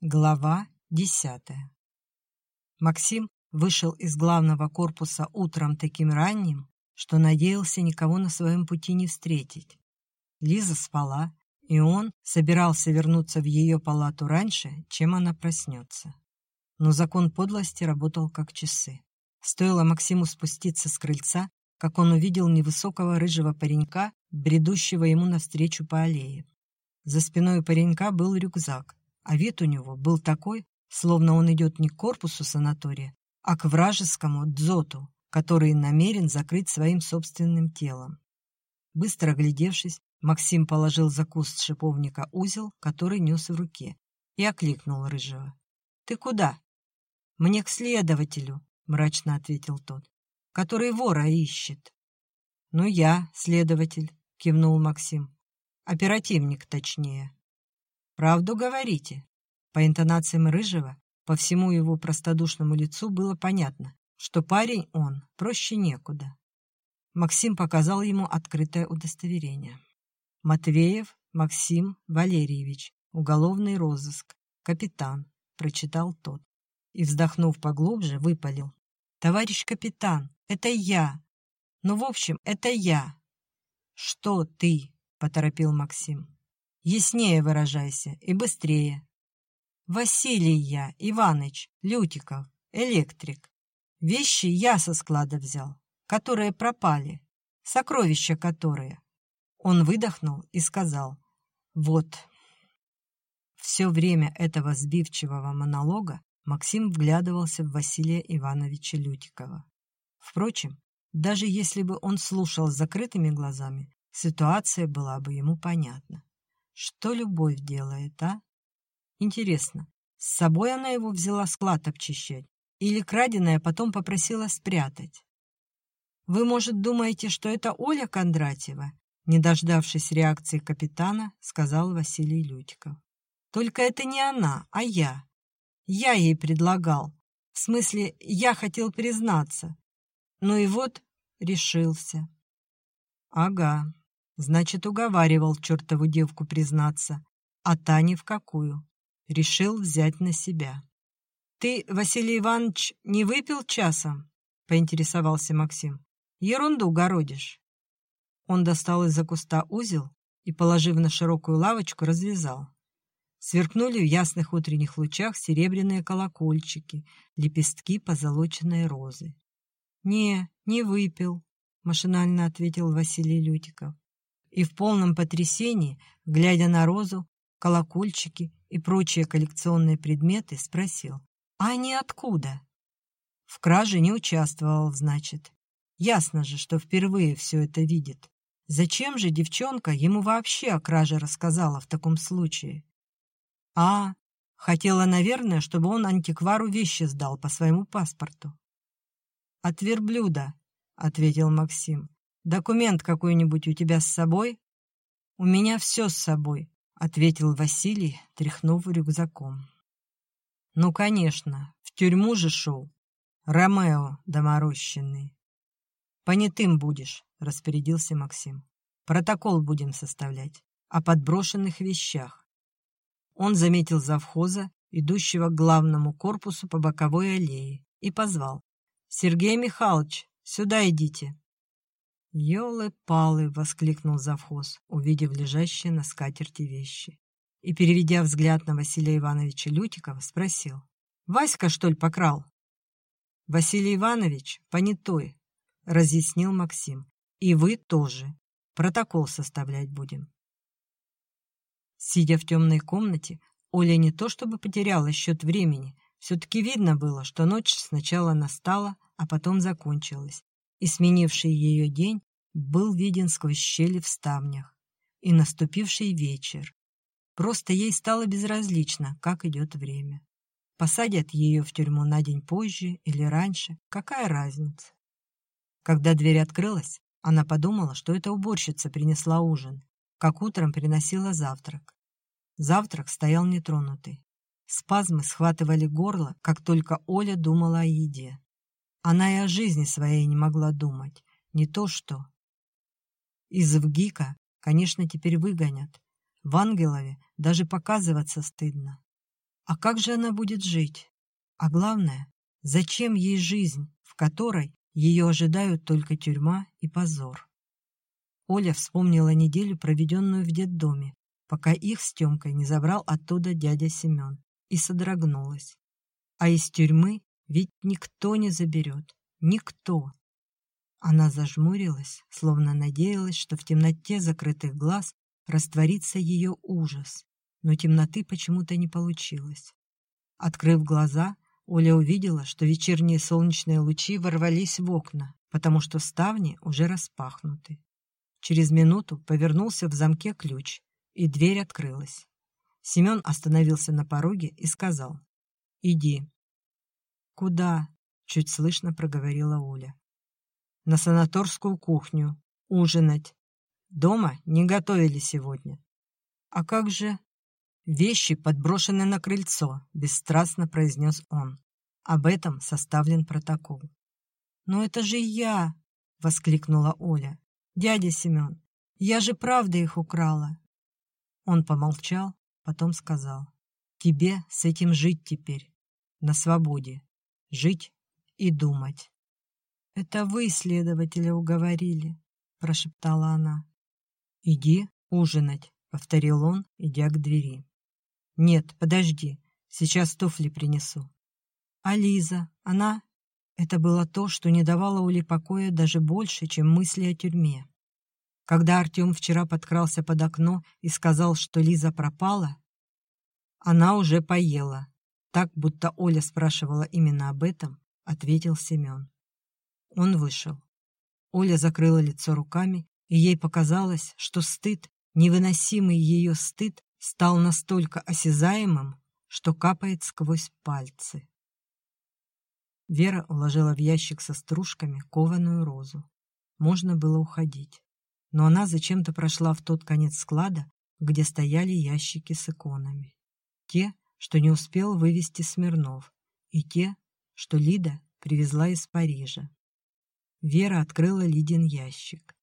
Глава десятая Максим вышел из главного корпуса утром таким ранним, что надеялся никого на своем пути не встретить. Лиза спала, и он собирался вернуться в ее палату раньше, чем она проснется. Но закон подлости работал как часы. Стоило Максиму спуститься с крыльца, как он увидел невысокого рыжего паренька, бредущего ему навстречу по аллее. За спиной паренька был рюкзак, а вид у него был такой, словно он идет не к корпусу санатория, а к вражескому дзоту, который намерен закрыть своим собственным телом. Быстро оглядевшись, Максим положил за куст шиповника узел, который нес в руке, и окликнул Рыжего. «Ты куда?» «Мне к следователю», — мрачно ответил тот, — «который вора ищет». «Ну, я следователь», — кивнул Максим. «Оперативник, точнее». «Правду говорите?» По интонациям Рыжего, по всему его простодушному лицу было понятно, что парень он, проще некуда. Максим показал ему открытое удостоверение. «Матвеев Максим Валерьевич, уголовный розыск, капитан», — прочитал тот. И, вздохнув поглубже, выпалил. «Товарищ капитан, это я. Ну, в общем, это я». «Что ты?» — поторопил Максим. Яснее выражайся и быстрее. Василий я, Иваныч, Лютиков, электрик. Вещи я со склада взял, которые пропали, сокровища которые. Он выдохнул и сказал, вот. Все время этого сбивчивого монолога Максим вглядывался в Василия Ивановича Лютикова. Впрочем, даже если бы он слушал с закрытыми глазами, ситуация была бы ему понятна. Что любовь делает, а? Интересно, с собой она его взяла склад обчищать? Или краденое потом попросила спрятать? Вы, может, думаете, что это Оля Кондратьева? Не дождавшись реакции капитана, сказал Василий Лютиков. Только это не она, а я. Я ей предлагал. В смысле, я хотел признаться. Ну и вот решился. Ага, Значит, уговаривал чертову девку признаться, а та ни в какую. Решил взять на себя. «Ты, Василий Иванович, не выпил часом?» — поинтересовался Максим. «Ерунду городишь». Он достал из-за куста узел и, положив на широкую лавочку, развязал. Сверкнули в ясных утренних лучах серебряные колокольчики, лепестки позолоченной розы. «Не, не выпил», — машинально ответил Василий Лютиков и в полном потрясении, глядя на розу, колокольчики и прочие коллекционные предметы, спросил, «А они откуда?» В краже не участвовал, значит. Ясно же, что впервые все это видит. Зачем же девчонка ему вообще о краже рассказала в таком случае? А, хотела, наверное, чтобы он антиквару вещи сдал по своему паспорту. «От верблюда», — ответил Максим. Документ какой-нибудь у тебя с собой?» «У меня все с собой», — ответил Василий, тряхнув рюкзаком. «Ну, конечно, в тюрьму же шел. Ромео доморощенный». «Понятым будешь», — распорядился Максим. «Протокол будем составлять о подброшенных вещах». Он заметил завхоза, идущего к главному корпусу по боковой аллее, и позвал. «Сергей Михайлович, сюда идите». «Елы-палы!» — воскликнул завхоз, увидев лежащие на скатерти вещи. И, переведя взгляд на Василия Ивановича Лютикова, спросил. «Васька, что ли, покрал?» «Василий Иванович, понятой», — разъяснил Максим. «И вы тоже. Протокол составлять будем». Сидя в темной комнате, Оля не то чтобы потеряла счет времени, все-таки видно было, что ночь сначала настала, а потом закончилась, и сменивший ее день был виден сквозь щели в ставнях, и наступивший вечер. Просто ей стало безразлично, как идет время. Посадят ее в тюрьму на день позже или раньше, какая разница? Когда дверь открылась, она подумала, что эта уборщица принесла ужин, как утром приносила завтрак. Завтрак стоял нетронутый. Спазмы схватывали горло, как только Оля думала о еде. Она и о жизни своей не могла думать. Не то что. Из ВГИКа, конечно, теперь выгонят. В Ангелове даже показываться стыдно. А как же она будет жить? А главное, зачем ей жизнь, в которой ее ожидают только тюрьма и позор? Оля вспомнила неделю, проведенную в детдоме, пока их с Тёмкой не забрал оттуда дядя Семен, и содрогнулась. А из тюрьмы ведь никто не заберет. Никто. Она зажмурилась, словно надеялась, что в темноте закрытых глаз растворится ее ужас, но темноты почему-то не получилось. Открыв глаза, Оля увидела, что вечерние солнечные лучи ворвались в окна, потому что ставни уже распахнуты. Через минуту повернулся в замке ключ, и дверь открылась. Семен остановился на пороге и сказал «Иди». «Куда?» — чуть слышно проговорила Оля. «На санаторскую кухню. Ужинать. Дома не готовили сегодня». «А как же...» «Вещи подброшены на крыльцо», — бесстрастно произнес он. Об этом составлен протокол. «Но это же я!» — воскликнула Оля. «Дядя Семен, я же правда их украла!» Он помолчал, потом сказал. «Тебе с этим жить теперь, на свободе, жить и думать». «Это вы, следователя, уговорили», — прошептала она. «Иди ужинать», — повторил он, идя к двери. «Нет, подожди, сейчас туфли принесу». «А Лиза, она...» Это было то, что не давало Уле покоя даже больше, чем мысли о тюрьме. Когда Артем вчера подкрался под окно и сказал, что Лиза пропала, она уже поела. Так, будто Оля спрашивала именно об этом, ответил Семен. Он вышел. Оля закрыла лицо руками, и ей показалось, что стыд, невыносимый ее стыд, стал настолько осязаемым, что капает сквозь пальцы. Вера уложила в ящик со стружками кованую розу. Можно было уходить. Но она зачем-то прошла в тот конец склада, где стояли ящики с иконами. Те, что не успел вывести Смирнов, и те, что Лида привезла из Парижа. Вера открыла Лидин ящик.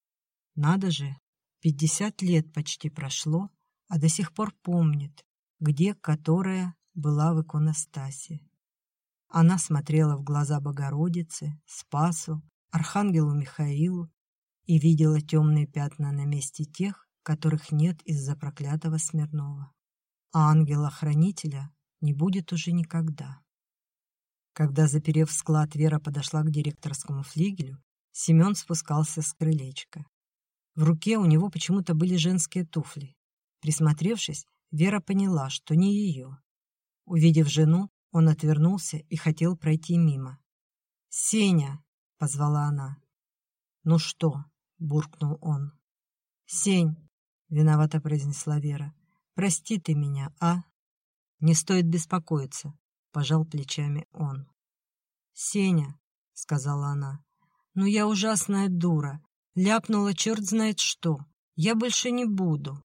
Надо же, пятьдесят лет почти прошло, а до сих пор помнит, где которая была в иконостасе. Она смотрела в глаза Богородице, Спасу, Архангелу Михаилу и видела темные пятна на месте тех, которых нет из-за проклятого Смирнова. А ангела-хранителя не будет уже никогда. Когда, заперев склад, Вера подошла к директорскому флигелю, Семен спускался с крылечка. В руке у него почему-то были женские туфли. Присмотревшись, Вера поняла, что не ее. Увидев жену, он отвернулся и хотел пройти мимо. «Сеня!» — позвала она. «Ну что?» — буркнул он. «Сень!» — виновато произнесла Вера. «Прости ты меня, а?» «Не стоит беспокоиться», — пожал плечами он. «Сеня!» — сказала она. «Ну я ужасная дура. Ляпнула черт знает что. Я больше не буду».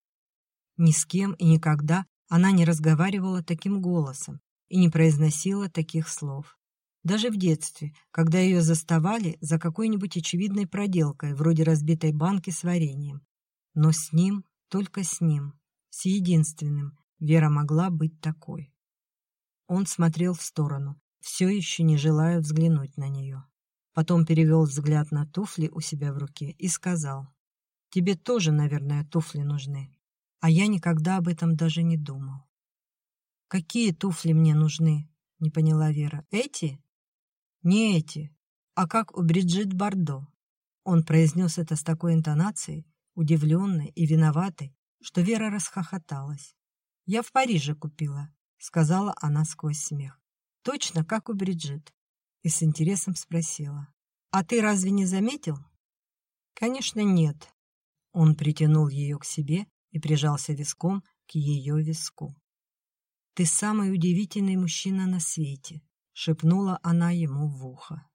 Ни с кем и никогда она не разговаривала таким голосом, и не произносила таких слов. Даже в детстве, когда ее заставали за какой-нибудь очевидной проделкой, вроде разбитой банки с вареньем. Но с ним, только с ним, с единственным, Вера могла быть такой. Он смотрел в сторону, все еще не желая взглянуть на нее. Потом перевел взгляд на туфли у себя в руке и сказал, «Тебе тоже, наверное, туфли нужны, а я никогда об этом даже не думал». «Какие туфли мне нужны?» — не поняла Вера. «Эти?» «Не эти, а как у Бриджит Бардо». Он произнес это с такой интонацией, удивленной и виноватой, что Вера расхохоталась. «Я в Париже купила», — сказала она сквозь смех. «Точно, как у Бриджит». И с интересом спросила. «А ты разве не заметил?» «Конечно, нет». Он притянул ее к себе и прижался виском к ее виску. «Ты самый удивительный мужчина на свете», — шепнула она ему в ухо.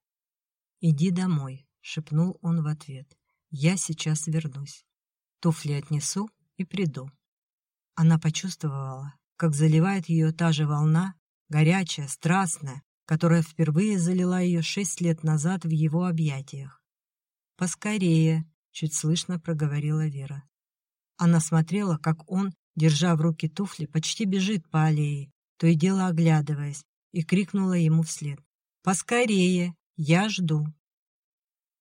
«Иди домой», — шепнул он в ответ. «Я сейчас вернусь. Туфли отнесу и приду». Она почувствовала, как заливает ее та же волна, горячая, страстная, которая впервые залила ее шесть лет назад в его объятиях. «Поскорее», — чуть слышно проговорила Вера. Она смотрела, как он держа в руки туфли, почти бежит по аллее, то и дело оглядываясь, и крикнула ему вслед. «Поскорее! Я жду!»